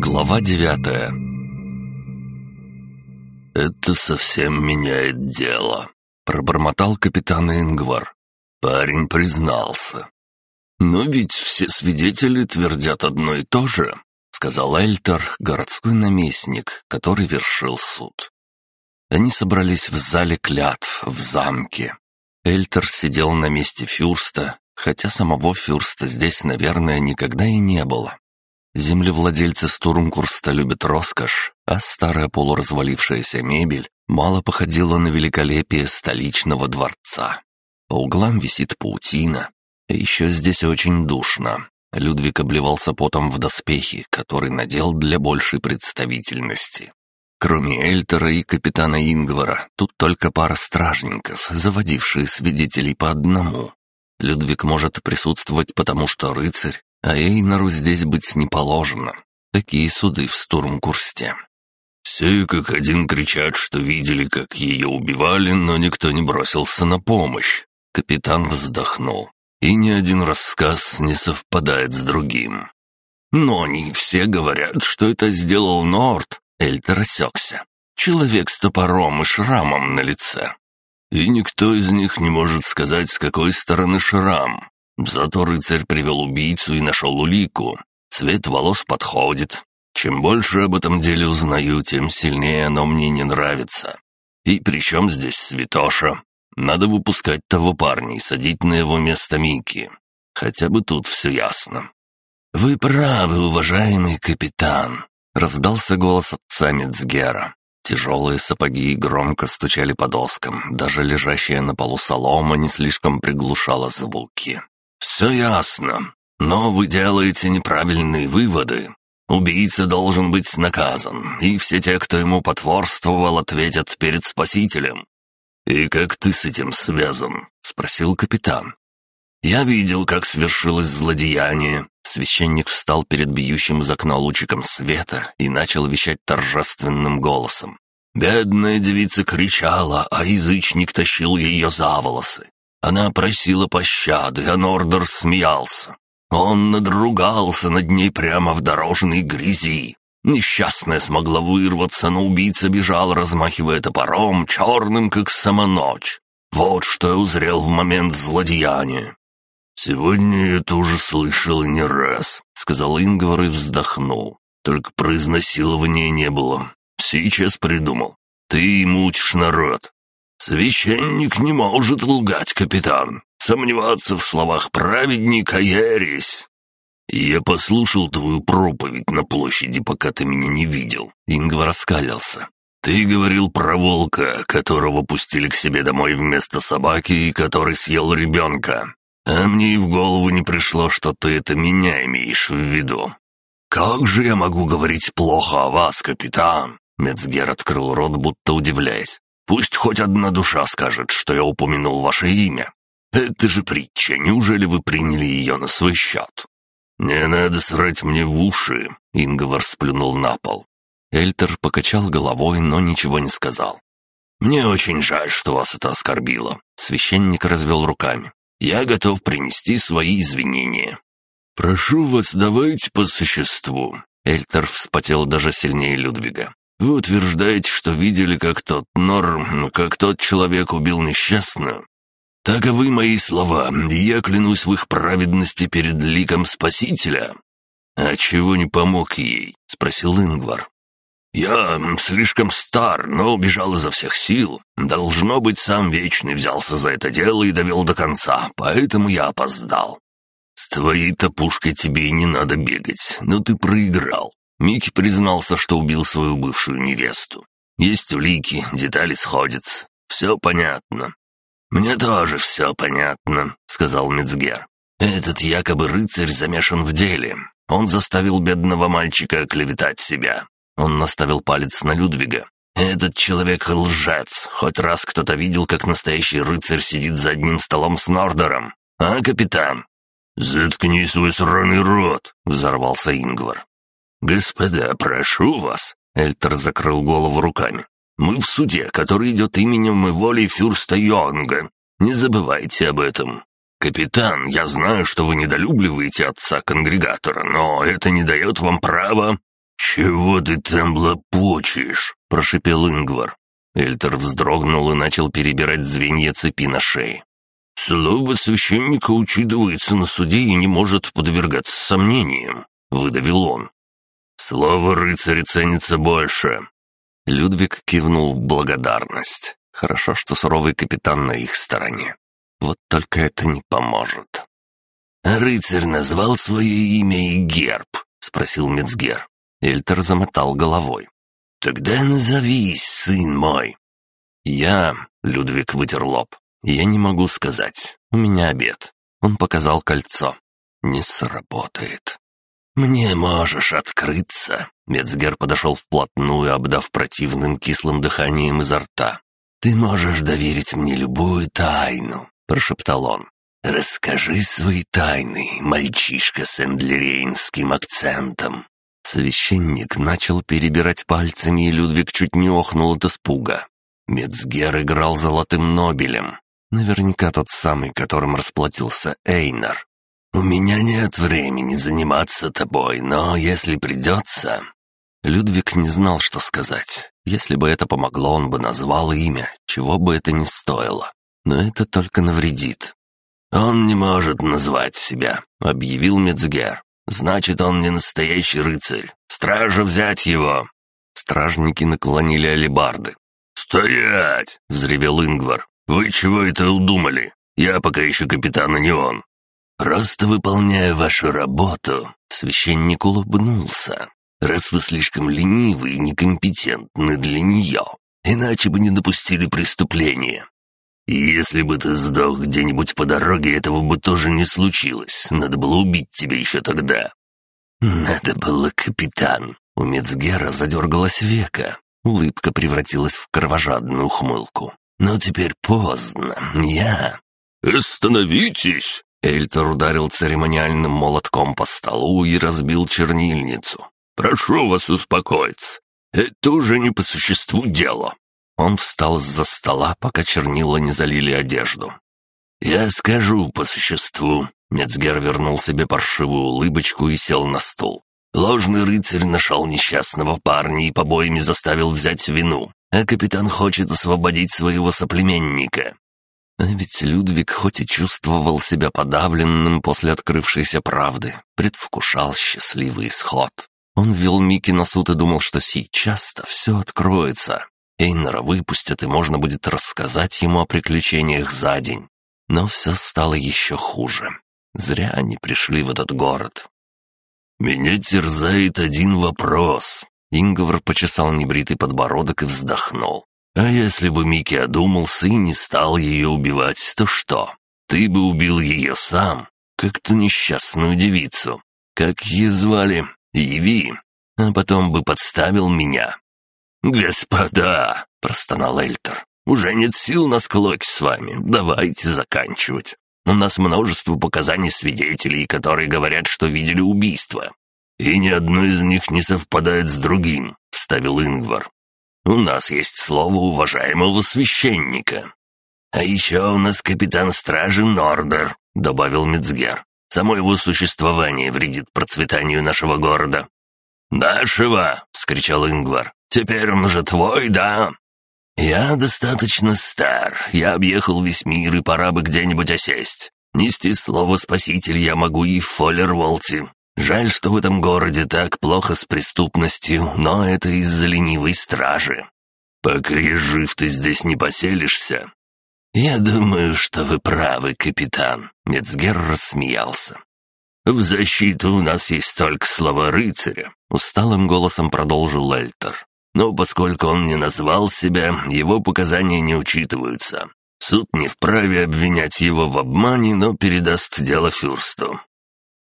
Глава девятая «Это совсем меняет дело», — пробормотал капитан Ингвар. Парень признался. «Но ведь все свидетели твердят одно и то же», — сказал Эльтер, городской наместник, который вершил суд. Они собрались в зале клятв в замке. Эльтер сидел на месте Фюрста, хотя самого Фюрста здесь, наверное, никогда и не было. Землевладельцы Стурмкурста любят роскошь, а старая полуразвалившаяся мебель мало походила на великолепие столичного дворца. По углам висит паутина, а еще здесь очень душно. Людвиг обливался потом в доспехи, который надел для большей представительности. Кроме Эльтера и капитана Ингвара, тут только пара стражников, заводившие свидетелей по одному. Людвиг может присутствовать, потому что рыцарь, а Эйнару здесь быть не положено. Такие суды в Стурмкурсте. Все как один кричат, что видели, как ее убивали, но никто не бросился на помощь. Капитан вздохнул. И ни один рассказ не совпадает с другим. Но они все говорят, что это сделал Норт, Эльтер осекся. Человек с топором и шрамом на лице. И никто из них не может сказать, с какой стороны шрам. Зато рыцарь привел убийцу и нашел улику. Цвет волос подходит. Чем больше об этом деле узнаю, тем сильнее оно мне не нравится. И при чем здесь святоша? Надо выпускать того парня и садить на его место Микки. Хотя бы тут все ясно. «Вы правы, уважаемый капитан», Раздался голос отца Мецгера. Тяжелые сапоги громко стучали по доскам, даже лежащая на полу солома не слишком приглушала звуки. «Все ясно, но вы делаете неправильные выводы. Убийца должен быть наказан, и все те, кто ему потворствовал, ответят перед Спасителем». «И как ты с этим связан?» — спросил капитан. «Я видел, как свершилось злодеяние. Священник встал перед бьющим из окна лучиком света и начал вещать торжественным голосом. Бедная девица кричала, а язычник тащил ее за волосы. Она просила пощады, а Нордер смеялся. Он надругался над ней прямо в дорожной грязи. Несчастная смогла вырваться, но убийца бежал, размахивая топором, черным, как сама ночь. Вот что я узрел в момент злодеяния. «Сегодня я это уже слышал не раз», — сказал Ингвар и вздохнул. «Только про изнасилование не было. Сейчас придумал. Ты мучишь народ». «Священник не может лгать, капитан. Сомневаться в словах праведника — ересь». «Я послушал твою проповедь на площади, пока ты меня не видел». Ингвар раскалился. «Ты говорил про волка, которого пустили к себе домой вместо собаки и который съел ребенка. А мне и в голову не пришло, что ты это меня имеешь в виду. Как же я могу говорить плохо о вас, капитан? Мецгер открыл рот, будто удивляясь. Пусть хоть одна душа скажет, что я упомянул ваше имя. Это же притча, неужели вы приняли ее на свой счет? Не надо срать мне в уши, Инговар сплюнул на пол. Эльтер покачал головой, но ничего не сказал. «Мне очень жаль, что вас это оскорбило», — священник развел руками я готов принести свои извинения». «Прошу вас, давайте по существу». Эльтер вспотел даже сильнее Людвига. «Вы утверждаете, что видели, как тот Нор, как тот человек убил несчастную?» «Таковы мои слова, я клянусь в их праведности перед ликом Спасителя». «А чего не помог ей?» — спросил Ингвар. «Я слишком стар, но убежал изо всех сил. Должно быть, сам Вечный взялся за это дело и довел до конца, поэтому я опоздал. С твоей-то пушкой тебе и не надо бегать, но ты проиграл. Микки признался, что убил свою бывшую невесту. Есть улики, детали сходятся. Все понятно». «Мне тоже все понятно», — сказал Мецгер. «Этот якобы рыцарь замешан в деле. Он заставил бедного мальчика оклеветать себя. Он наставил палец на Людвига. «Этот человек лжец. Хоть раз кто-то видел, как настоящий рыцарь сидит за одним столом с Нордером. А, капитан?» «Заткни свой сраный рот!» — взорвался Ингвар. «Господа, прошу вас!» — Эльтер закрыл голову руками. «Мы в суде, который идет именем и волей фюрста Йонга. Не забывайте об этом. «Капитан, я знаю, что вы недолюбливаете отца-конгрегатора, но это не дает вам права...» «Чего ты там лопочешь?» — прошипел Ингвар. Эльтер вздрогнул и начал перебирать звенья цепи на шее. «Слово священника учитывается на суде и не может подвергаться сомнениям», — выдавил он. «Слово рыцаря ценится больше». Людвиг кивнул в благодарность. Хорошо, что суровый капитан на их стороне. Вот только это не поможет. «А рыцарь назвал свое имя и герб?» — спросил Мецгер. Эльтер замотал головой. «Тогда назовись, сын мой». «Я...» — Людвиг вытер лоб. «Я не могу сказать. У меня обед». Он показал кольцо. «Не сработает». «Мне можешь открыться». Мецгер подошел вплотную, обдав противным кислым дыханием изо рта. «Ты можешь доверить мне любую тайну», — прошептал он. «Расскажи свои тайны, мальчишка с эндлерейнским акцентом». Священник начал перебирать пальцами, и Людвиг чуть не охнул от испуга. Мецгер играл золотым Нобелем. Наверняка тот самый, которым расплатился Эйнар. «У меня нет времени заниматься тобой, но если придется...» Людвиг не знал, что сказать. Если бы это помогло, он бы назвал имя, чего бы это ни стоило. Но это только навредит. «Он не может назвать себя», — объявил Мецгер. «Значит, он не настоящий рыцарь. Стража взять его!» Стражники наклонили алебарды. «Стоять!» — взревел Ингвар. «Вы чего это удумали? Я пока еще капитан, а не он». «Просто выполняю вашу работу», — священник улыбнулся раз вы слишком ленивы и некомпетентны для нее, иначе бы не допустили преступления. Если бы ты сдох где-нибудь по дороге, этого бы тоже не случилось. Надо было убить тебя еще тогда». «Надо было, капитан». У Мецгера задергалась века. Улыбка превратилась в кровожадную ухмылку. «Но теперь поздно. Я...» «Остановитесь!» Эльтер ударил церемониальным молотком по столу и разбил чернильницу. Прошу вас успокоиться. Это уже не по существу дело». Он встал из-за стола, пока чернила не залили одежду. «Я скажу по существу». Мецгер вернул себе паршивую улыбочку и сел на стул. Ложный рыцарь нашел несчастного парня и побоями заставил взять вину, а капитан хочет освободить своего соплеменника. А ведь Людвиг хоть и чувствовал себя подавленным после открывшейся правды, предвкушал счастливый исход. Он ввел Микки на суд и думал, что сейчас-то все откроется. Эйнера выпустят, и можно будет рассказать ему о приключениях за день. Но все стало еще хуже. Зря они пришли в этот город. «Меня терзает один вопрос». Ингвар почесал небритый подбородок и вздохнул. «А если бы Микки одумался и не стал ее убивать, то что? Ты бы убил ее сам, как ту несчастную девицу. Как ее звали? Яви, а потом бы подставил меня». «Господа!» — простонал Эльтер. «Уже нет сил на склоке с вами. Давайте заканчивать. У нас множество показаний свидетелей, которые говорят, что видели убийство. И ни одно из них не совпадает с другим», — вставил Ингвар. «У нас есть слово уважаемого священника». «А еще у нас капитан стражи Нордер», — добавил Мицгер. Само его существование вредит процветанию нашего города». «Нашего!» — вскричал Ингвар. «Теперь он уже твой, да?» «Я достаточно стар. Я объехал весь мир, и пора бы где-нибудь осесть. Нести слово спаситель я могу и в Фоллерволте. Жаль, что в этом городе так плохо с преступностью, но это из-за ленивой стражи. Пока я жив, ты здесь не поселишься. «Я думаю, что вы правы, капитан», — Мецгер рассмеялся. «В защиту у нас есть только слова рыцаря», — усталым голосом продолжил Эльтер. «Но поскольку он не назвал себя, его показания не учитываются. Суд не вправе обвинять его в обмане, но передаст дело Фюрсту».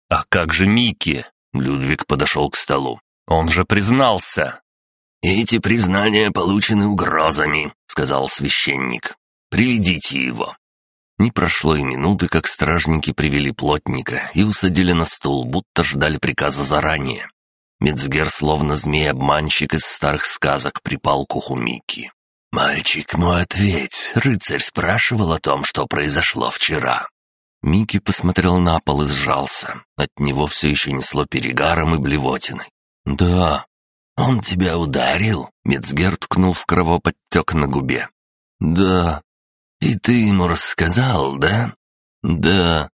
«А как же Микки?» — Людвиг подошел к столу. «Он же признался». «Эти признания получены угрозами», — сказал священник. Приведите его». Не прошло и минуты, как стражники привели плотника и усадили на стул, будто ждали приказа заранее. Мецгер, словно змей-обманщик из старых сказок, припал к уху Микки. «Мальчик мой, ответь, рыцарь спрашивал о том, что произошло вчера». Микки посмотрел на пол и сжался. От него все еще несло перегаром и блевотиной. «Да». «Он тебя ударил?» Мецгер ткнул в кровоподтек на губе. «Да». «И ты ему рассказал, да?» «Да».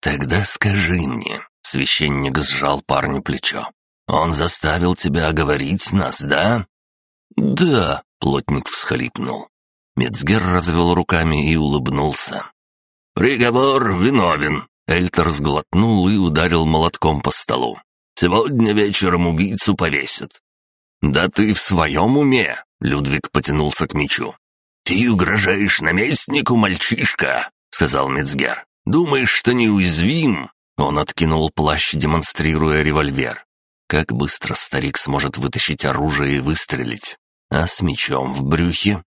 «Тогда скажи мне». Священник сжал парню плечо. «Он заставил тебя оговорить нас, да?» «Да», — плотник всхлипнул. Мецгер развел руками и улыбнулся. «Приговор виновен», — Эльтер сглотнул и ударил молотком по столу. «Сегодня вечером убийцу повесят». «Да ты в своем уме?» — Людвиг потянулся к мечу. «Ты угрожаешь наместнику, мальчишка», — сказал Мецгер. «Думаешь, что неуязвим?» Он откинул плащ, демонстрируя револьвер. Как быстро старик сможет вытащить оружие и выстрелить? А с мечом в брюхе?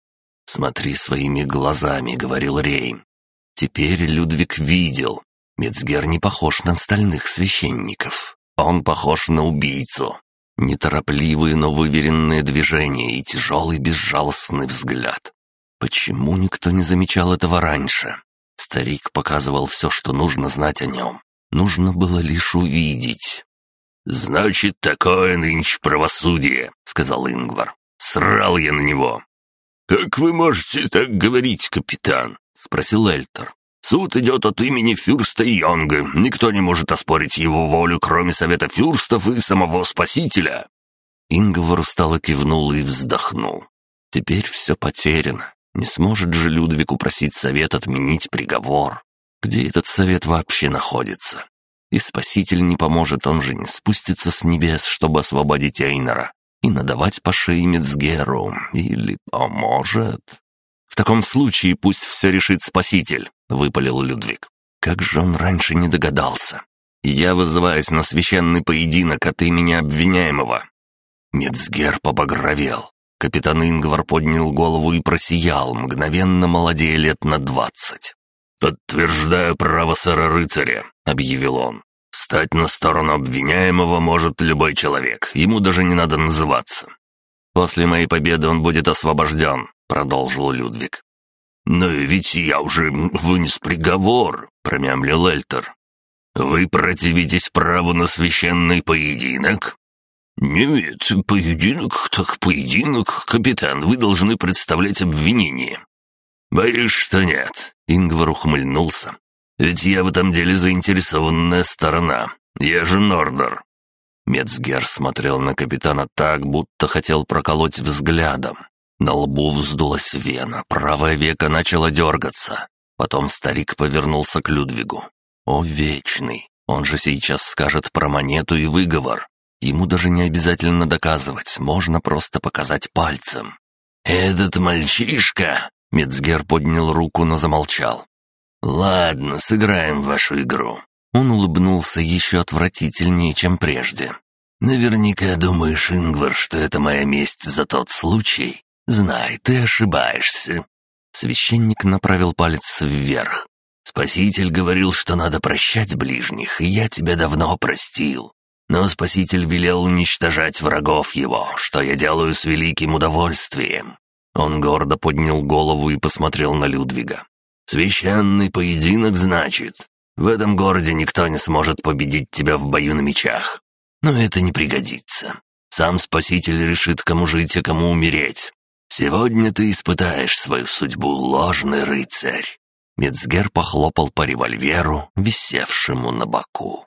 «Смотри своими глазами», — говорил Рейм. Теперь Людвиг видел. Мецгер не похож на остальных священников. Он похож на убийцу. Неторопливые, но выверенные движения и тяжелый безжалостный взгляд. Почему никто не замечал этого раньше? Старик показывал все, что нужно знать о нем. Нужно было лишь увидеть. «Значит, такое нынче правосудие», — сказал Ингвар. «Срал я на него». «Как вы можете так говорить, капитан?» — спросил Эльтер. «Суд идет от имени Фюрста Йонга. Никто не может оспорить его волю, кроме Совета Фюрстов и самого Спасителя». Ингвар устало кивнул и вздохнул. «Теперь все потеряно. Не сможет же Людвиг упросить совет отменить приговор. Где этот совет вообще находится? И Спаситель не поможет, он же не спустится с небес, чтобы освободить Эйнора и надавать по шее Мецгеру. Или поможет? «В таком случае пусть все решит Спаситель», — выпалил Людвиг. «Как же он раньше не догадался? Я вызываюсь на священный поединок от имени обвиняемого». Мецгер побагровел. Капитан Ингвар поднял голову и просиял, мгновенно молодея лет на двадцать. «Подтверждаю право сэра-рыцаря», — объявил он. «Стать на сторону обвиняемого может любой человек, ему даже не надо называться». «После моей победы он будет освобожден», продолжил Людвиг. «Но ведь я уже вынес приговор», — промямлил Эльтер. «Вы противитесь праву на священный поединок?» «Нет, поединок так поединок, капитан, вы должны представлять обвинение». «Боюсь, что нет», — Ингвар ухмыльнулся. «Ведь я в этом деле заинтересованная сторона. Я же Нордер». Мецгер смотрел на капитана так, будто хотел проколоть взглядом. На лбу вздулась вена, правое веко начало дергаться. Потом старик повернулся к Людвигу. «О, вечный! Он же сейчас скажет про монету и выговор. Ему даже не обязательно доказывать, можно просто показать пальцем». «Этот мальчишка...» — Мецгер поднял руку, но замолчал. «Ладно, сыграем в вашу игру». Он улыбнулся еще отвратительнее, чем прежде. «Наверняка думаешь, Ингвар, что это моя месть за тот случай, Знай, ты ошибаешься». Священник направил палец вверх. «Спаситель говорил, что надо прощать ближних, и я тебя давно простил. Но Спаситель велел уничтожать врагов его, что я делаю с великим удовольствием». Он гордо поднял голову и посмотрел на Людвига. «Священный поединок, значит? В этом городе никто не сможет победить тебя в бою на мечах. Но это не пригодится. Сам Спаситель решит, кому жить, а кому умереть. Сегодня ты испытаешь свою судьбу, ложный рыцарь». Мецгер похлопал по револьверу, висевшему на боку.